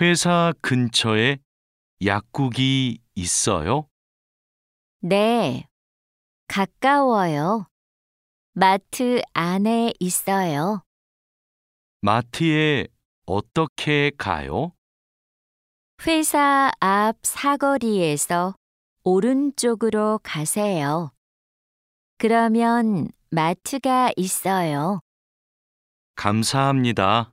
회사 근처에 약국이 있어요? 네, 가까워요. 마트 안에 있어요. 마트에 어떻게 가요? 회사 앞 사거리에서 오른쪽으로 가세요. 그러면 마트가 있어요. 감사합니다.